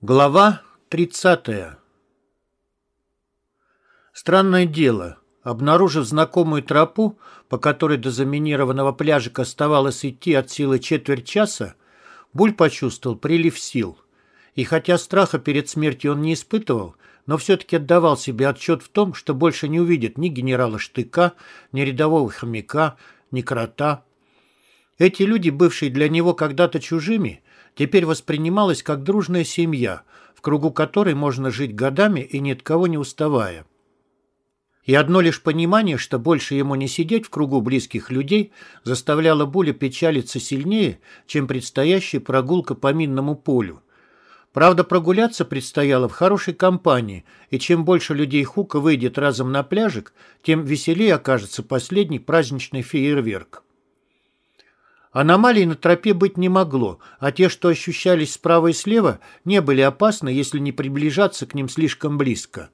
Глава 30. Странное дело. Обнаружив знакомую тропу, по которой до заминированного пляжика оставалось идти от силы четверть часа, Буль почувствовал прилив сил. И хотя страха перед смертью он не испытывал, но все-таки отдавал себе отчет в том, что больше не увидит ни генерала Штыка, ни рядового хомяка, ни крота. Эти люди, бывшие для него когда-то чужими, теперь воспринималась как дружная семья, в кругу которой можно жить годами и ни от кого не уставая. И одно лишь понимание, что больше ему не сидеть в кругу близких людей, заставляло Буля печалиться сильнее, чем предстоящая прогулка по минному полю. Правда, прогуляться предстояло в хорошей компании, и чем больше людей Хука выйдет разом на пляжик, тем веселее окажется последний праздничный фейерверк. Аномалий на тропе быть не могло, а те, что ощущались справа и слева, не были опасны, если не приближаться к ним слишком близко.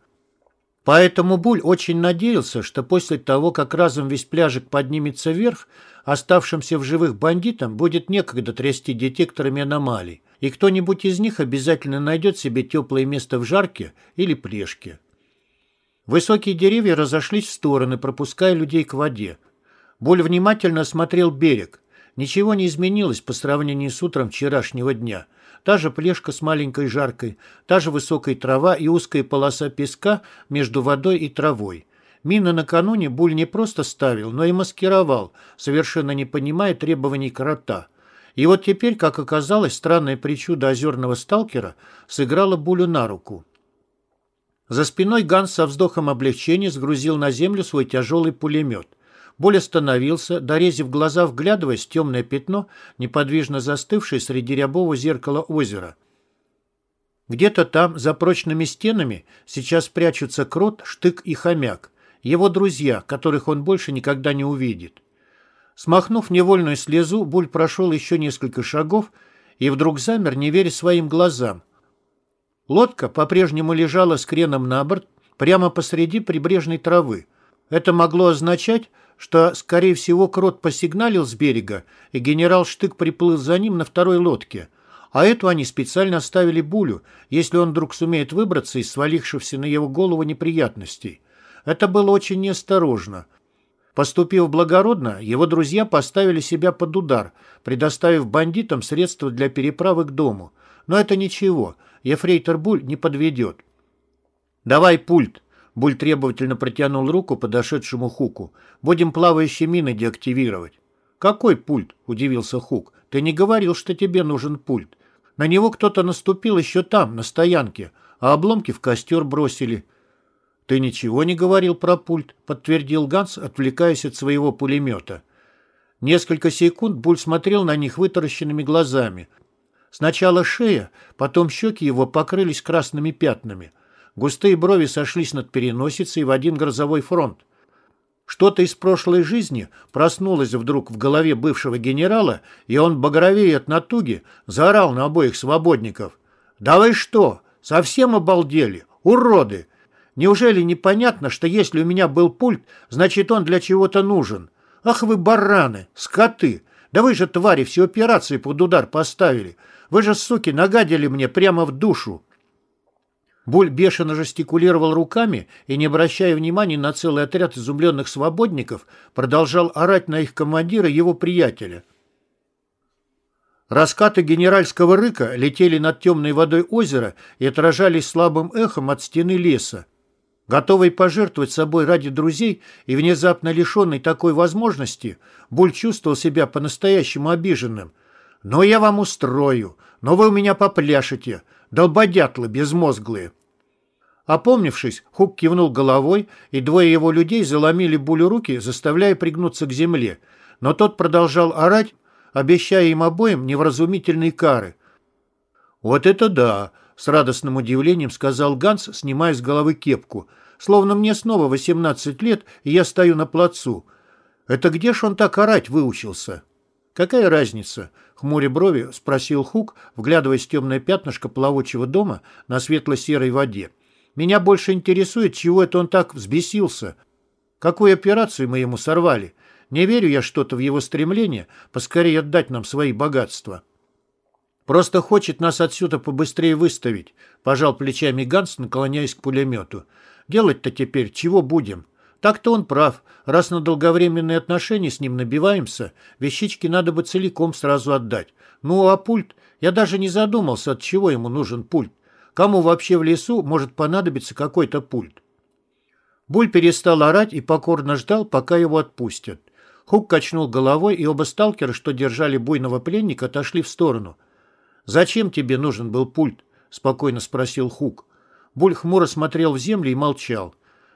Поэтому Буль очень надеялся, что после того, как разом весь пляжик поднимется вверх, оставшимся в живых бандитам будет некогда трясти детекторами аномалий, и кто-нибудь из них обязательно найдет себе теплое место в жарке или плешке. Высокие деревья разошлись в стороны, пропуская людей к воде. Буль внимательно осмотрел берег. Ничего не изменилось по сравнению с утром вчерашнего дня. Та же плешка с маленькой жаркой, та же высокая трава и узкая полоса песка между водой и травой. Мины накануне Буль не просто ставил, но и маскировал, совершенно не понимая требований крота. И вот теперь, как оказалось, странная причуда озерного сталкера сыграла Булю на руку. За спиной Ганс со вздохом облегчения сгрузил на землю свой тяжелый пулемет – Боль остановился, дорезив глаза, вглядываясь в темное пятно, неподвижно застывшее среди рябого зеркала озера. Где-то там, за прочными стенами, сейчас прячутся крот, штык и хомяк, его друзья, которых он больше никогда не увидит. Смахнув невольную слезу, Буль прошел еще несколько шагов и вдруг замер, не веря своим глазам. Лодка по-прежнему лежала с креном на борт прямо посреди прибрежной травы. Это могло означать, что, скорее всего, Крот посигналил с берега, и генерал Штык приплыл за ним на второй лодке. А эту они специально оставили Булю, если он вдруг сумеет выбраться из свалившихся на его голову неприятностей. Это было очень неосторожно. Поступив благородно, его друзья поставили себя под удар, предоставив бандитам средства для переправы к дому. Но это ничего, ефрейтор Буль не подведет. «Давай пульт», Буль требовательно протянул руку подошедшему Хуку. «Будем плавающие мины деактивировать». «Какой пульт?» – удивился Хук. «Ты не говорил, что тебе нужен пульт. На него кто-то наступил еще там, на стоянке, а обломки в костер бросили». «Ты ничего не говорил про пульт», – подтвердил Ганс, отвлекаясь от своего пулемета. Несколько секунд Буль смотрел на них вытаращенными глазами. Сначала шея, потом щеки его покрылись красными пятнами – Густые брови сошлись над переносицей в один грозовой фронт. Что-то из прошлой жизни проснулось вдруг в голове бывшего генерала, и он, багровее от натуги, заорал на обоих свободников. «Да вы что, совсем обалдели? Уроды! Неужели непонятно, что если у меня был пульт, значит он для чего-то нужен? Ах вы бараны, скоты! Да вы же, твари, всю операцию под удар поставили! Вы же, суки, нагадили мне прямо в душу!» Буль бешено жестикулировал руками и, не обращая внимания на целый отряд изумленных свободников, продолжал орать на их командира его приятеля. Раскаты генеральского рыка летели над темной водой озера и отражались слабым эхом от стены леса. Готовый пожертвовать собой ради друзей и внезапно лишенный такой возможности, Буль чувствовал себя по-настоящему обиженным. «Но я вам устрою, но вы у меня попляшете, долбодятлы безмозглые. Опомнившись, Хук кивнул головой, и двое его людей заломили Булю руки, заставляя пригнуться к земле. Но тот продолжал орать, обещая им обоим невразумительные кары. «Вот это да!» — с радостным удивлением сказал Ганс, снимая с головы кепку. «Словно мне снова восемнадцать лет, и я стою на плацу. Это где ж он так орать выучился?» «Какая разница?» — хмуря брови спросил Хук, вглядываясь в темное пятнышко плавучего дома на светло-серой воде. «Меня больше интересует, чего это он так взбесился. Какую операцию мы ему сорвали? Не верю я что-то в его стремление поскорее отдать нам свои богатства». Просто хочет нас отсюда побыстрее выставить, пожал плечами Ганс, наклоняясь к пулемету. Делать-то теперь чего будем? Так-то он прав. Раз на долговременные отношения с ним набиваемся, вещички надо бы целиком сразу отдать. Ну, а пульт? Я даже не задумался, от чего ему нужен пульт. Кому вообще в лесу может понадобиться какой-то пульт? Буль перестал орать и покорно ждал, пока его отпустят. Хук качнул головой, и оба сталкера, что держали буйного пленника, отошли в сторону. «Зачем тебе нужен был пульт?» — спокойно спросил Хук. Буль хмуро смотрел в землю и молчал.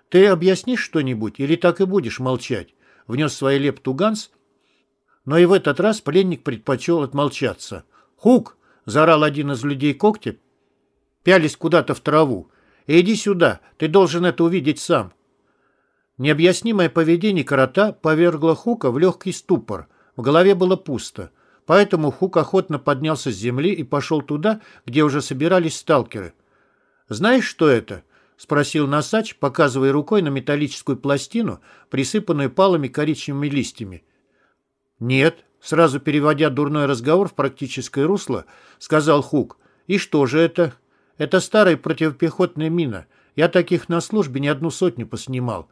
«Ты объяснишь что-нибудь или так и будешь молчать?» — внес свои лепту Ганс. Но и в этот раз пленник предпочел отмолчаться. «Хук!» — заорал один из людей когтя, пялись куда-то в траву. «Иди сюда, ты должен это увидеть сам». Необъяснимое поведение крота повергло Хука в легкий ступор. В голове было пусто. Поэтому Хук охотно поднялся с земли и пошел туда, где уже собирались сталкеры. «Знаешь, что это?» — спросил Носач, показывая рукой на металлическую пластину, присыпанную палыми коричневыми листьями. «Нет», — сразу переводя дурной разговор в практическое русло, сказал Хук. «И что же это?» «Это старая противопехотная мина. Я таких на службе не одну сотню поснимал.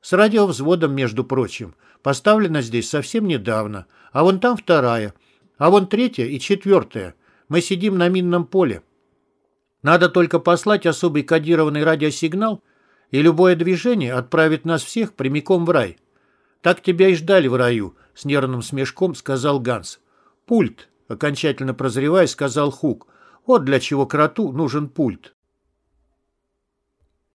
С радиовзводом, между прочим. Поставлена здесь совсем недавно. А вон там вторая — а вон третья и четвертая. Мы сидим на минном поле. Надо только послать особый кодированный радиосигнал, и любое движение отправит нас всех прямиком в рай. Так тебя и ждали в раю, с нервным смешком сказал Ганс. Пульт, окончательно прозревая, сказал Хук. Вот для чего кроту нужен пульт.